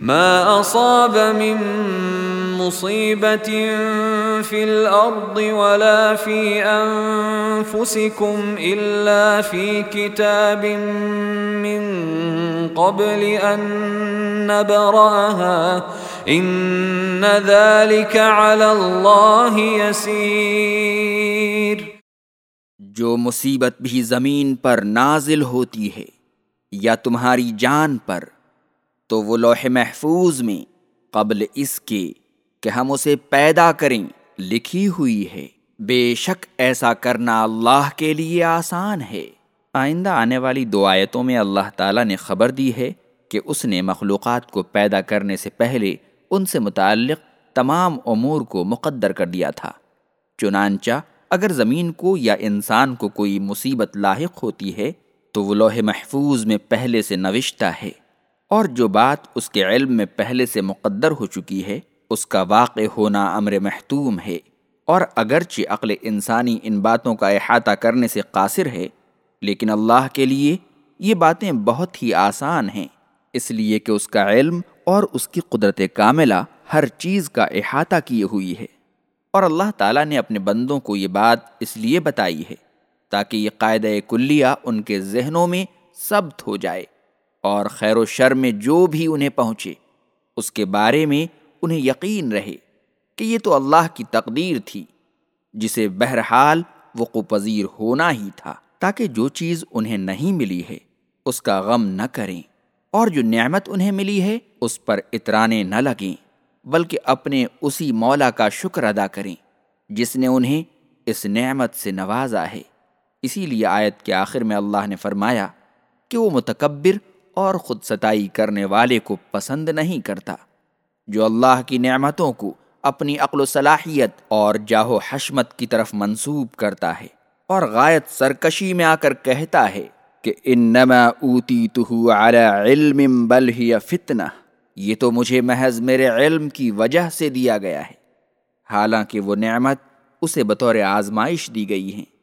ما اصاب من مصیبت فی الارض ولا فی انفسکم الا فی کتاب من قبل ان نبرأها ان ذلك على اللہ یسیر جو مصیبت بھی زمین پر نازل ہوتی ہے یا تمہاری جان پر تو وہ لوح محفوظ میں قبل اس کے کہ ہم اسے پیدا کریں لکھی ہوئی ہے۔ بے شک ایسا کرنا اللہ کے لیے آسان ہے۔ آئندہ آنے والی دو آیتوں میں اللہ تعالیٰ نے خبر دی ہے کہ اس نے مخلوقات کو پیدا کرنے سے پہلے ان سے متعلق تمام امور کو مقدر کر دیا تھا۔ چنانچہ اگر زمین کو یا انسان کو کوئی مصیبت لاحق ہوتی ہے تو وہ لوح محفوظ میں پہلے سے نوشتہ ہے۔ اور جو بات اس کے علم میں پہلے سے مقدر ہو چکی ہے، اس کا واقع ہونا امر محتوم ہے۔ اور اگرچہ عقل انسانی ان باتوں کا احاطہ کرنے سے قاصر ہے، لیکن اللہ کے لیے یہ باتیں بہت ہی آسان ہیں۔ اس لیے کہ اس کا علم اور اس کی قدرت کاملہ ہر چیز کا احاطہ کیے ہوئی ہے۔ اور اللہ تعالیٰ نے اپنے بندوں کو یہ بات اس لیے بتائی ہے تاکہ یہ قاعدہ کلیہ ان کے ذہنوں میں ثبت ہو جائے۔ اور خیر و شر میں جو بھی انہیں پہنچے، اس کے بارے میں انہیں یقین رہے کہ یہ تو اللہ کی تقدیر تھی، جسے بہرحال وقوع پذیر ہونا ہی تھا، تاکہ جو چیز انہیں نہیں ملی ہے، اس کا غم نہ کریں۔ اور جو نعمت انہیں ملی ہے، اس پر اترانے نہ لگیں، بلکہ اپنے اسی مولا کا شکر ادا کریں، جس نے انہیں اس نعمت سے نوازا ہے۔ اسی لیے آیت کے آخر میں اللہ نے فرمایا کہ وہ متکبر اور خود ستائی کرنے والے کو پسند نہیں کرتا، جو اللہ کی نعمتوں کو اپنی عقل و صلاحیت اور جاہو حشمت کی طرف منسوب کرتا ہے اور غایت سرکشی میں آ کر کہتا ہے کہ انما اوتیتہ علی علم بل ہی فتنہ، یہ تو مجھے محض میرے علم کی وجہ سے دیا گیا ہے۔ حالانکہ وہ نعمت اسے بطور آزمائش دی گئی ہیں۔